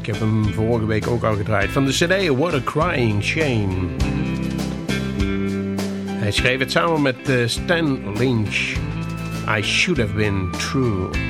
Ik heb hem vorige week ook al gedraaid. Van de cd What a Crying Shame. Hij schreef het samen met uh, Stan Lynch. I should have been true.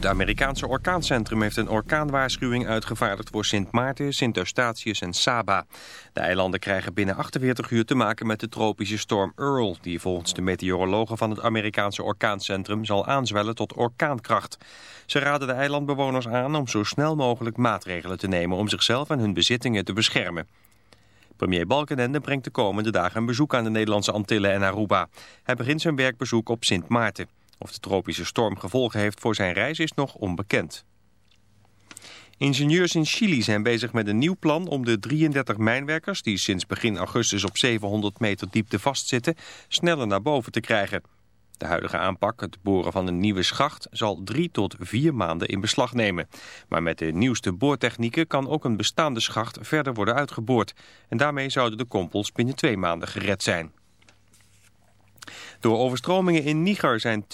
Het Amerikaanse orkaancentrum heeft een orkaanwaarschuwing uitgevaardigd voor Sint Maarten, Sint Eustatius en Saba. De eilanden krijgen binnen 48 uur te maken met de tropische storm Earl, die volgens de meteorologen van het Amerikaanse orkaancentrum zal aanzwellen tot orkaankracht. Ze raden de eilandbewoners aan om zo snel mogelijk maatregelen te nemen om zichzelf en hun bezittingen te beschermen. Premier Balkenende brengt de komende dagen een bezoek aan de Nederlandse Antillen en Aruba. Hij begint zijn werkbezoek op Sint Maarten. Of de tropische storm gevolgen heeft voor zijn reis is nog onbekend. Ingenieurs in Chili zijn bezig met een nieuw plan om de 33 mijnwerkers... die sinds begin augustus op 700 meter diepte vastzitten... sneller naar boven te krijgen. De huidige aanpak, het boren van een nieuwe schacht... zal drie tot vier maanden in beslag nemen. Maar met de nieuwste boortechnieken kan ook een bestaande schacht verder worden uitgeboord. En daarmee zouden de kompels binnen twee maanden gered zijn. Door overstromingen in Niger zijn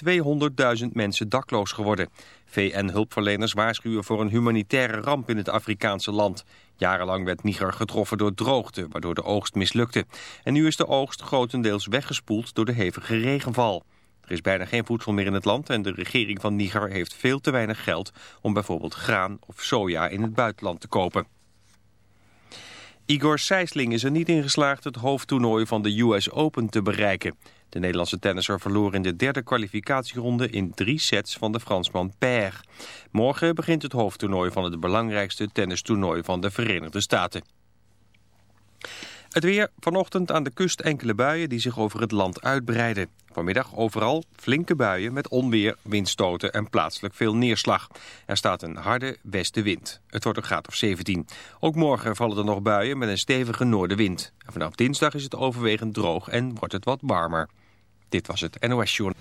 200.000 mensen dakloos geworden. VN-hulpverleners waarschuwen voor een humanitaire ramp in het Afrikaanse land. Jarenlang werd Niger getroffen door droogte, waardoor de oogst mislukte. En nu is de oogst grotendeels weggespoeld door de hevige regenval. Er is bijna geen voedsel meer in het land en de regering van Niger heeft veel te weinig geld om bijvoorbeeld graan of soja in het buitenland te kopen. Igor Sijsling is er niet in geslaagd het hoofdtoernooi van de US Open te bereiken. De Nederlandse tennisser verloor in de derde kwalificatieronde in drie sets van de Fransman Per. Morgen begint het hoofdtoernooi van het belangrijkste tennistoernooi van de Verenigde Staten. Het weer, vanochtend aan de kust enkele buien die zich over het land uitbreiden. Vanmiddag overal flinke buien met onweer, windstoten en plaatselijk veel neerslag. Er staat een harde westenwind. Het wordt een graad of 17. Ook morgen vallen er nog buien met een stevige noordenwind. En vanaf dinsdag is het overwegend droog en wordt het wat warmer. Dit was het NOS Journal.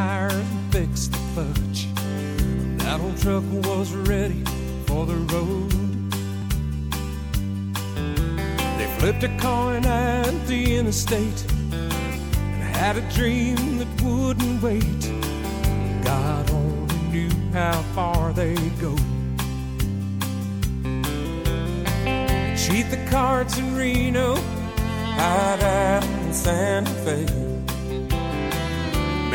Tires and fixed the fudge. That old truck was ready for the road. They flipped a coin at the interstate and had a dream that wouldn't wait. God only knew how far they'd go. Cheat the cards in Reno hide out in Santa Fe.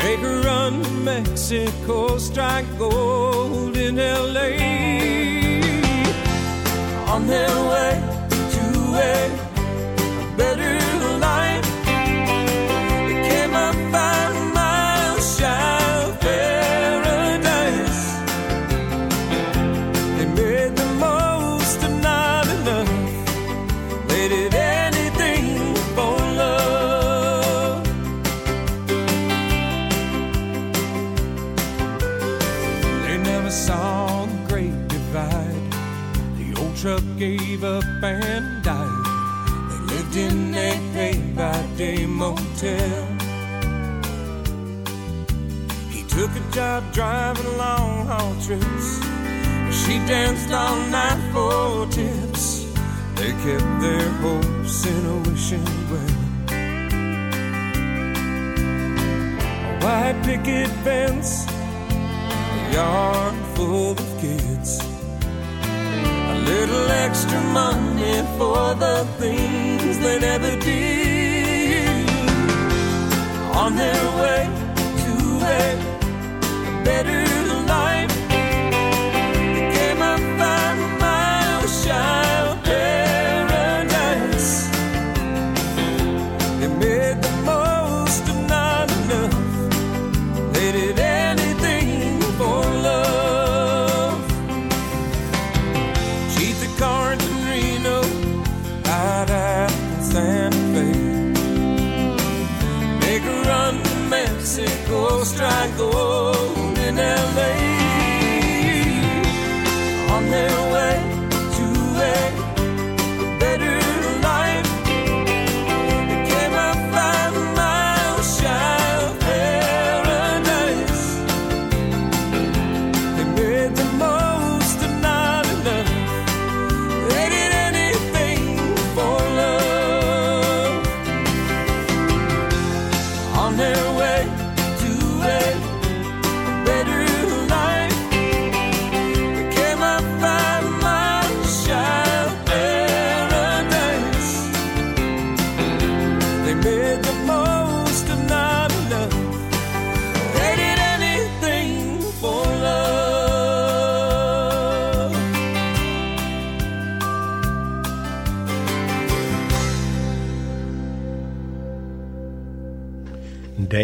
Make a run to Mexico, strike gold in LA. On their way to a motel. He took a job driving long haul trips. She danced all night for tips. They kept their hopes in a wishing well. A white picket fence, a yard full of kids. A little extra money for the things they never did. Better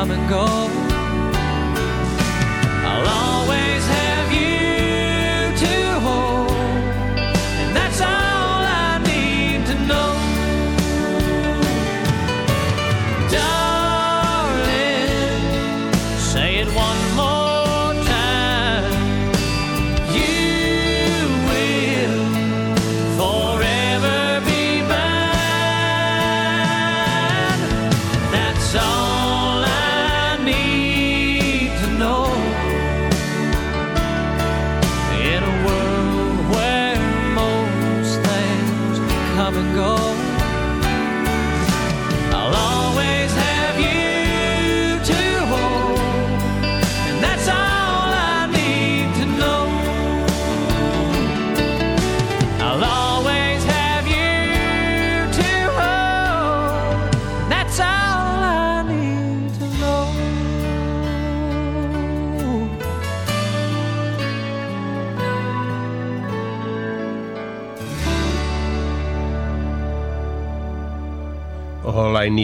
come and go,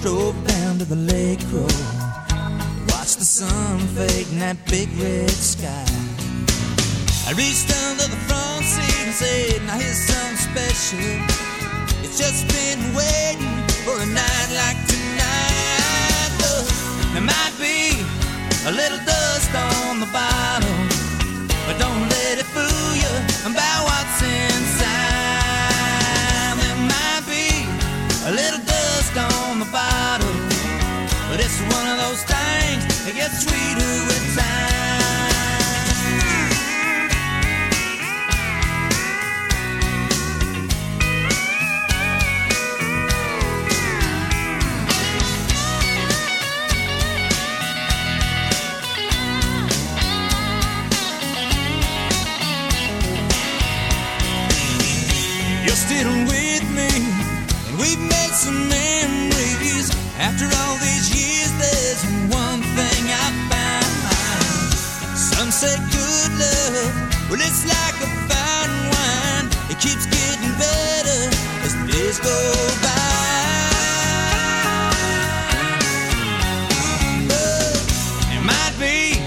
drove down to the lake road. Watched the sun fade in that big red sky. I reached under the front seat and said, Now here's something special. It's just been waiting for a night like tonight. There might be a little dust on the bottom, but don't let it fool that gets sweeter with time. Well, it's like a fine wine. It keeps getting better as the days go by. But there might be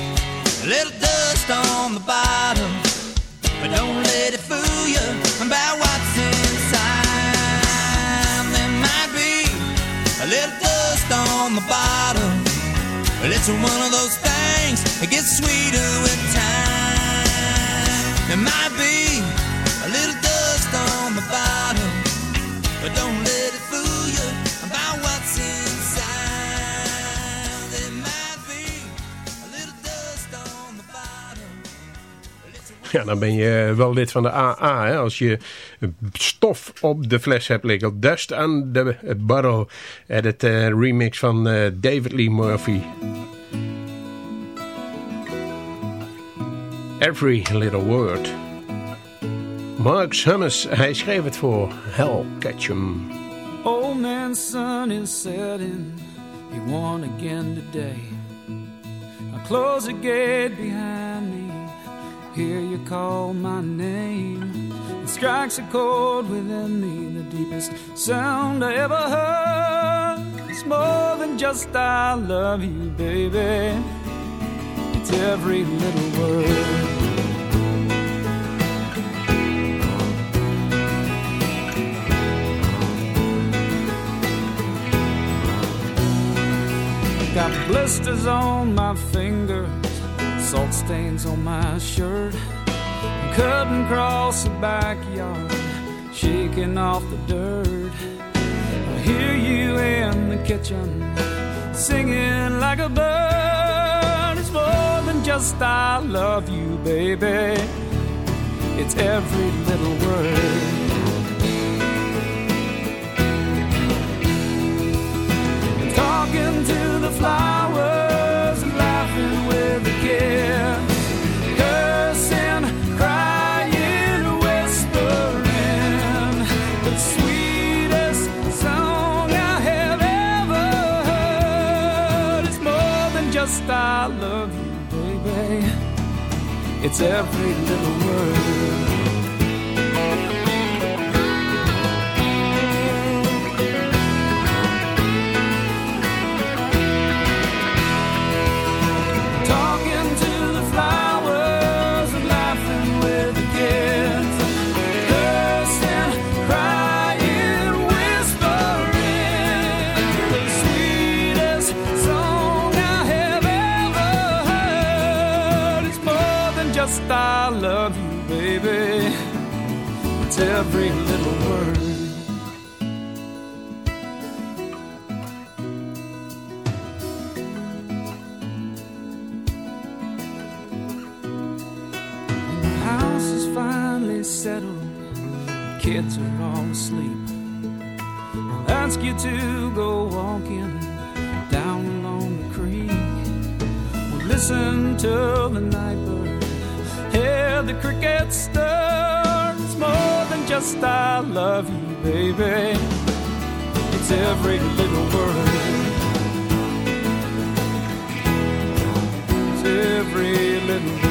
a little dust on the bottom, but don't let it fool you about what's inside. There might be a little dust on the bottom, but it's one of those things that gets sweeter with time. There might be a little dust on the bottom, but don't let it fool you about what's inside. There might be a little dust on the bottom. Ja, dan ben je wel lid van de AA. Hè? Als je stof op de fles hebt liggen. Dust on the Bottle. Edit uh, remix van uh, David Lee Murphy. Every Little Word. Mark Summers, hij schreef het voor Hal Ketchum. Old man's sun is setting. He won again today. I close the gate behind me. Hear you call my name. It strikes a chord within me, the deepest sound I ever heard. It's more than just I love you, baby. Every little word. Got blisters on my fingers, salt stains on my shirt. Cutting across the backyard, shaking off the dirt. I hear you in the kitchen, singing like a bird. More than just I love you, baby. It's every little word. talking to the flowers, just I love you, baby. It's every little word. every little word. And the house is finally settled, the kids are all asleep. I'll ask you to go walking down along the creek. We'll listen to the night bird, hear the crickets stir just I love you, baby. It's every little word. It's every little word.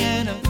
and a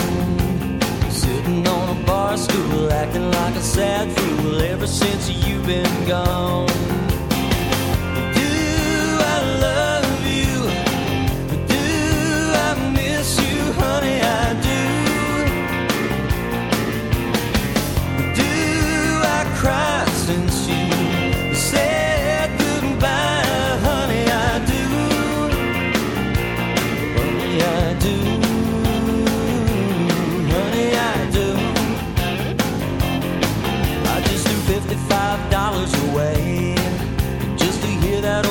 Sitting on a bar stool, acting like a sad fool ever since you've been gone. Do I love you? Do I miss you, honey? I do. Do I cry? that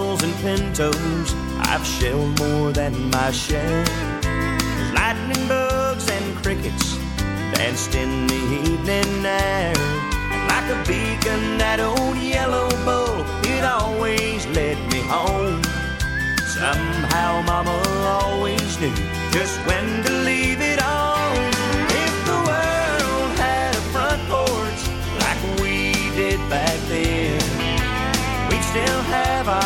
pintos, I've shelled more than my share. Lightning bugs and crickets danced in the evening air. Like a beacon, that old yellow bull, it always led me home. Somehow Mama always knew just when to leave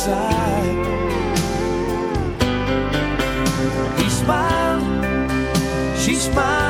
sight. He smiled, she smiled,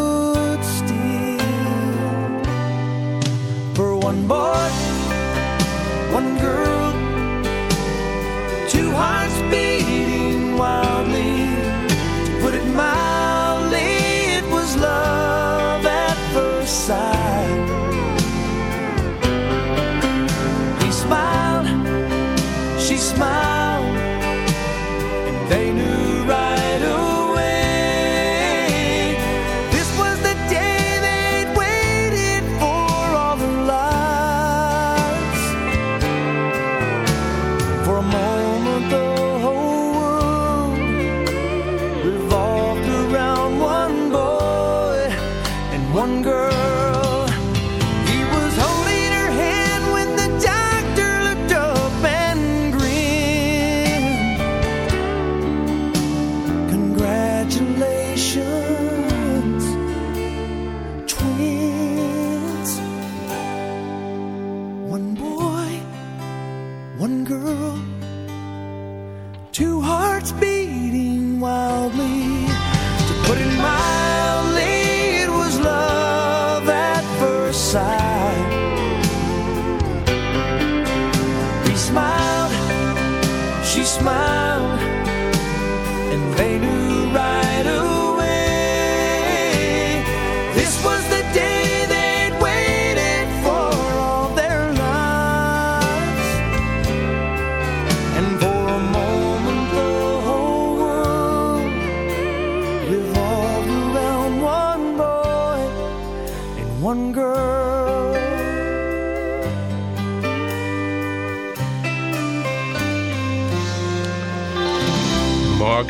boy, one girl, two hearts beating wildly. To put it mildly, it was love at first sight. He smiled, she smiled, she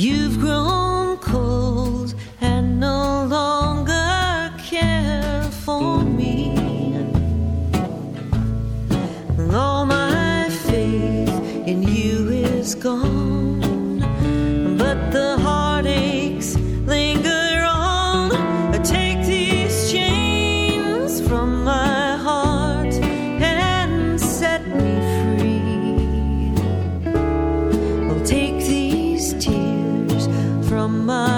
You've grown cold and no longer care for me. And all my faith in you is gone, but the heartaches linger. my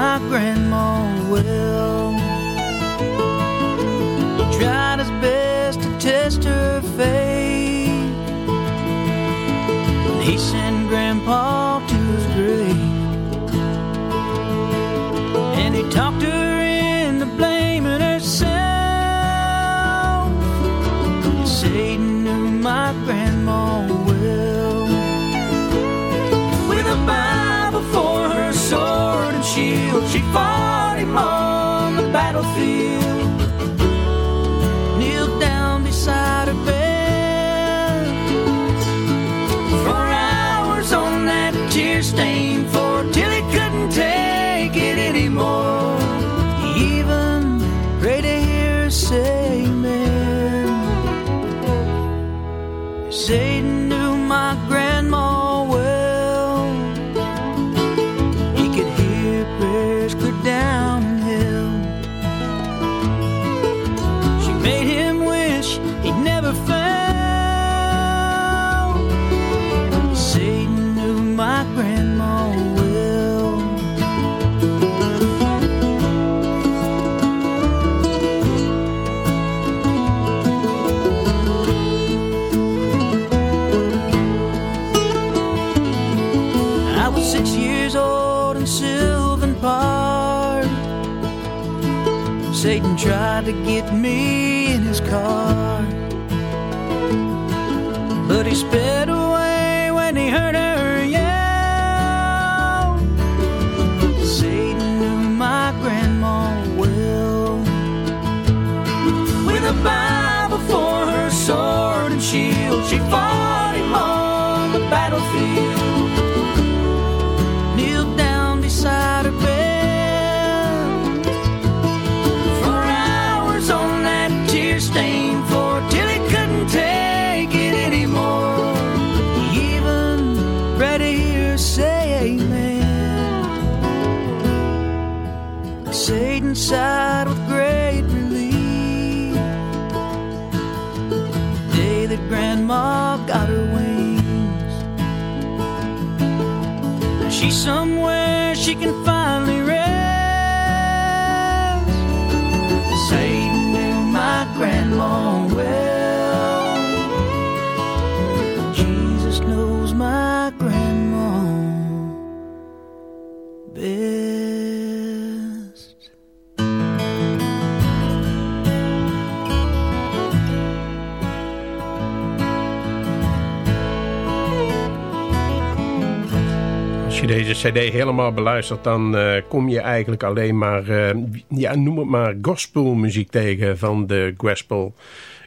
my grandma well. He tried his best to test her faith. He sent Grandpa tried to get me in his car. she can cd helemaal beluistert... dan eh, kom je eigenlijk alleen maar, eh, ja, noem het maar, gospelmuziek tegen van de gospel...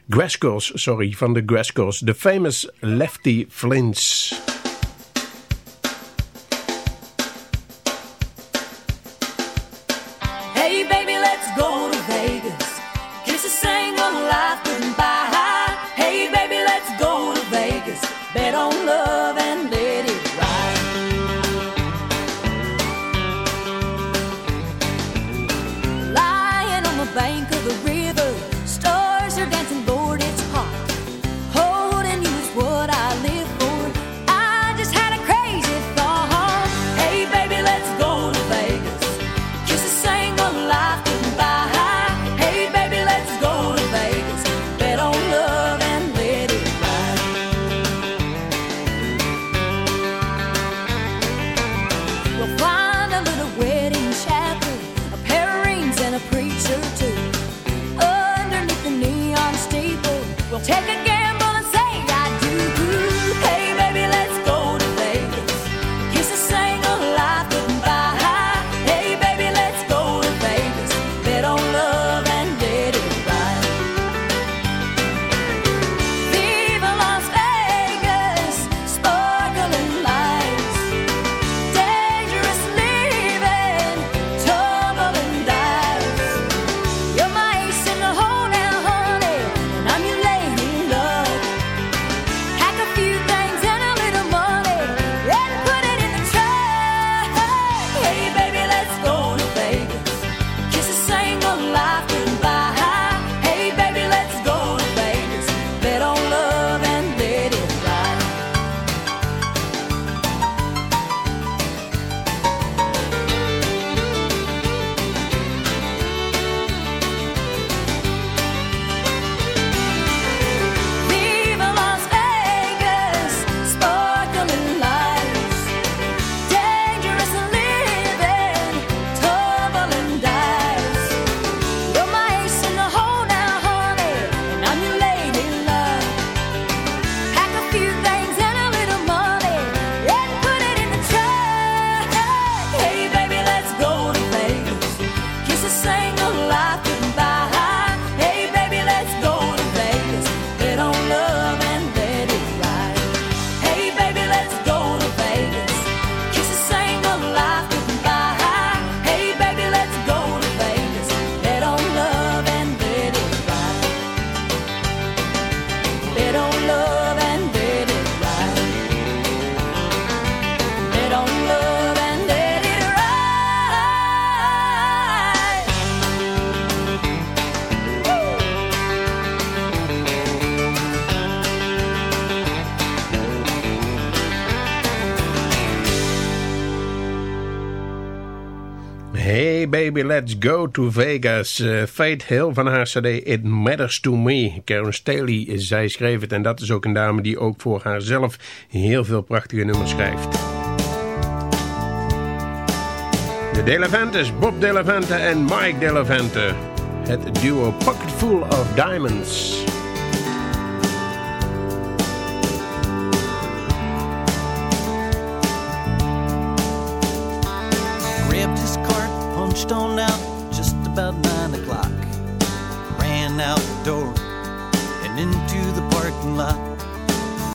Grass sorry, van de Grass de famous Lefty Flints. Baby Let's Go to Vegas. Eh, Faith Hill van haar cd It Matters to Me. Karen Staley, zij schreef het en dat is ook een dame die ook voor haarzelf heel veel prachtige nummers schrijft. De Delevantes, Bob Delevante en Mike Delevante. Het duo Pocketful of Diamonds.